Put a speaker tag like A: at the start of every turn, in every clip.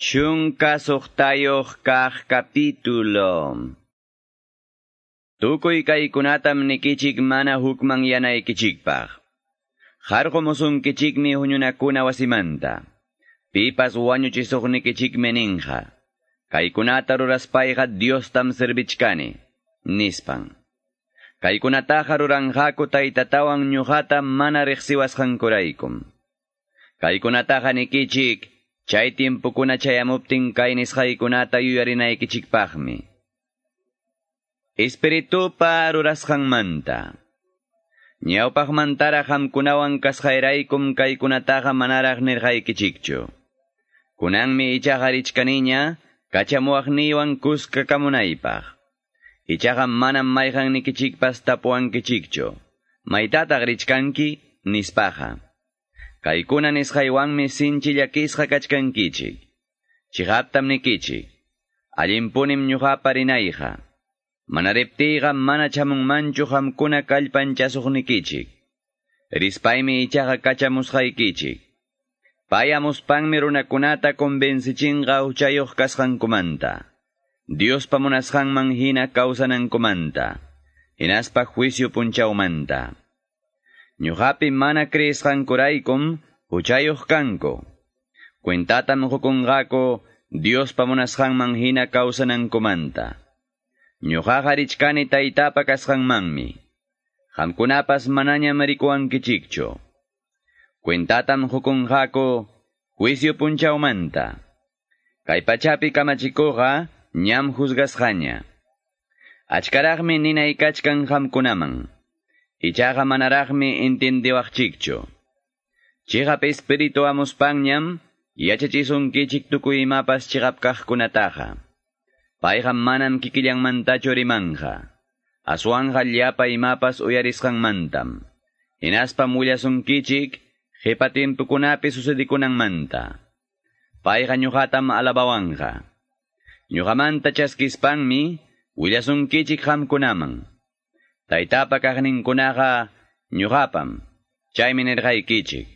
A: Chunka suqtayoq kaq capítulo. Tukuy kaykunatam nikichik mana hukman yanaykichikpaq. Harqumusunkichikmi huñunakuna wasimanta. Pipas wañuchisuqnikichikmi ninqa. Kaykunata ruraspayqa Diostam servichkani. Nispan. Kaykunataqa ruranqaku taytatawan ñuqata mana riqsiwasqankuraykum. Kaykunataqa nikichik, chay tiempukuna chayamuptin kay nisqaykunata yuyarinaykichikpaqmi. Espiritupa rurasqanmanta. Ñawpaqmantara qamkunawan kasqayraykum kaykunataqa manaraq nirqaykichikchu. Kunanmi ichaqa richkaniña, kachamuaqniwan kuska kamunaypaq. Ichaqa manam mayqan nikichikpas tapuankichikchu. Maytataq richkanki, nispaqa. Kaykuna nisqaywanmi sinchi llakisqa kachkankichik. Chihaptam nikichik. Allimpunim ñuqapa rinayqa. Manariptiyqa mana chamunmanchu qamkuna kallpanchasuqnikichik. Rispaymi ichaqa kachamusqaykichik. Payamuspanmi runakunata konbensichinqa uchayuq kasqankumanta. Diospa munasqanman hina kawsanankumanta. Hinaspa juicio punchawmanta. Ñuqapi mana creesqankuraykum huchayuq kanku. Cuentatam hukunqaku Diospa munasqanman hina kawsanankumanta. Ñuqaqa richkani taytapa kasqanmanmi. Qamkunapas manañam rikuwankichikchu. Cuentatam hukunqaku juicio punchawmanta. Kay pachapi kamachikuqa ñam juzgasqaña. Achkaraqmi ninaykachkan qamkunaman. Ichaqa manaraqmi entendiwaqchikchu. Chigap espiritu amuspanñam, yachachisunkichik tukuy imapas chigap kaqkunataqa. Payqa manam kikillanmantachu rimanqa. Aswanja llapa imapas uyarisqanmantam. Hinaspam willasunkichik, qipatimpukunapi sucedikunanmanta. Payqa ñuqatam alabawanja. Ñuqamanta chaskispanmi, willasunkichik qamkunaman. Taytapa kaqninkunaqa ñuqapam, chaymi nirqaykichik.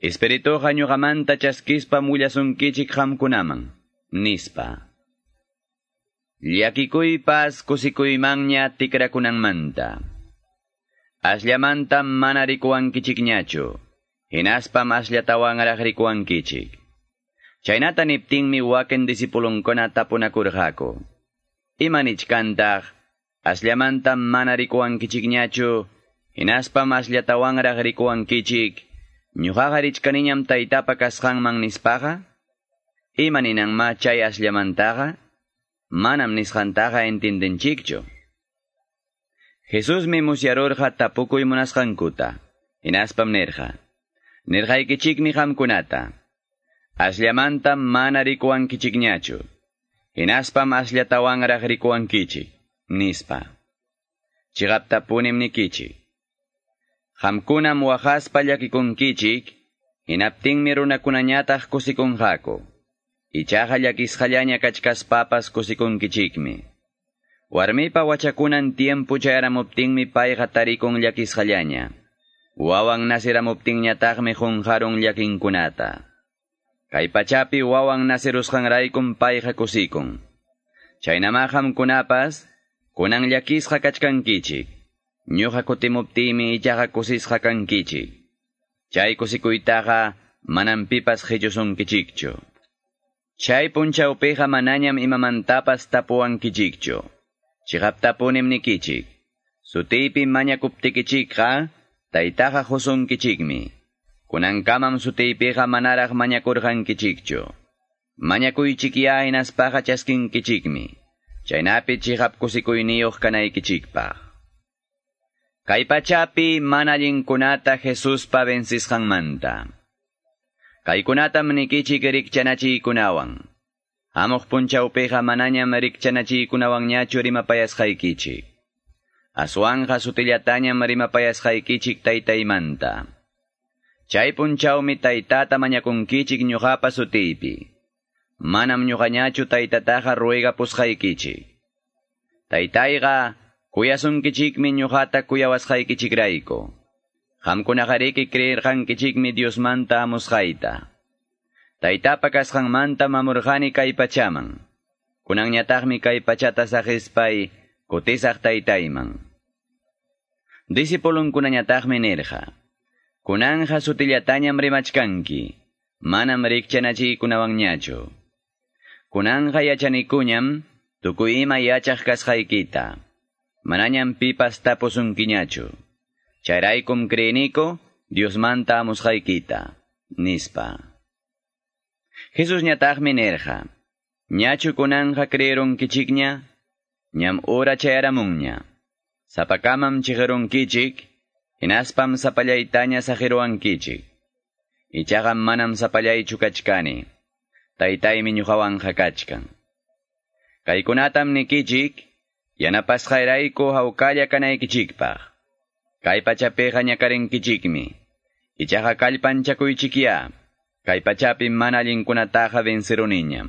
A: Espirituqa ñuqamanta chaskispam willasunkichik qamkunaman, nispa. Llakikuypas kusikuymanña tikrakunanmanta. Asllamantam mana rikuwankichikñachu, hinaspam asllatawanraq rikuwankichik. Chaynata niptinmi wakin disipulunkuna tapunakurqaku. Imanichkantaq, Asllamantam mana rikuwankichikñachu, hinaspam asllatawanraq rikuwankichik, ñuqaqa richkaniñam taytapa kasqanman nispaqa? Imaninanma chay asllamantaqa? Manam nisqantaqa entendenchikchu. Jesusmi musyarurqa tapukuy munasqankuta, hinaspam nirqa. Nirqaykichikmi qamkunata. Asllamantam mana rikuwankichikñachu, hinaspam asllatawanraq rikuwankichik. Nispa. Chigaptapunim nikichik. Hamkunam wajaspa llakikunkichik, hinaptinmi runakunañataq kusikunqaku. Ichaqa llakisqallaña kachkaspapas kusikunkichikmi. Warmipa wachakunan tiempo chayramuptinmi payqa tarikun llakisqallaña. Wawan nasiramuptinñataqmi junjarun llakinkunata. Kay pachapi wawan nasirusqanraykum payqa kusikun. Chaynama hamkunapas, Kunan llakisqa kachkankichik. Ñuqa kutimuptimi ichaqa kusisqa kankichik. Chay kusikuytaqa manam pipas qillusunkichikchu. Chay punchawpiqa manañam imamantapas tapuwankichikchu. Chiqaptapunim nikichik. Sutiypi mañakuptikichikqa taytaqa husunkichikmi. Kunankamam sutiypiqa manaraq mañakurqankichikchu. Mañakuychikya hinaspaqa chaskinkichikmi. Chaynapi chihap kusikuyniyuq kanaykichikpaq. Kay pachapi mana allinkunata Jesuspa bensisqanmanta. Kaykunatam nikichik rikchanachiykunawan. Hamuq punchawpiqa manañam rikchanachiykunawanñachu rimapayasqaykichik. Aswanja sutillatañam rimapayasqaykichik taytaymanta. Chay punchawmi taytata mañakunkichik ñuqapa sutiypi. Manam ñuqañachu taytataqa ruega pusqaykichik. Taytayqa kuyasunkichikmi ñuqata kuyawasqaykichikrayku. Qamkunaqariki creerqankichikmi Diosmanta amusqayta. Taytapa kasqanmanta mamurqani kay pachaman. Kunanñataqmi kay pachata saqispay kutisaq taytayman. Disipulunkunañataqmi nirqa. Kunanja sutillatañam rimachkanki. Manam rikchanachiykunawanñachu. Kunanja yachanikuñam tukuy ima yachaq kasqaykita. Manañam pipas tapusunkiñachu. Chayraykum kreeniko Diosmanta amusqaykita. Nispa. Jesus ñataqmi nirqa. Ñachu kunanja creeronkichikña, ñam ora chayaramunña. Sapakamam chigeronkichik, hinaspam sapallaytaña sajiroankichik. Ichaqam manam sapallaychu. Taytaymi ñuqawanja kachkan. Kaykunatam nikichik, yanapasqayrayku hawkalla kanaykichikpaq. Kay pachapiqa ñakarinkichikmi. Ichaqa kallpanchakuychikya. Kay pachapi mana allinkunataqa venceroniñam.